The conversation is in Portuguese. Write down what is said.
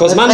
Com os na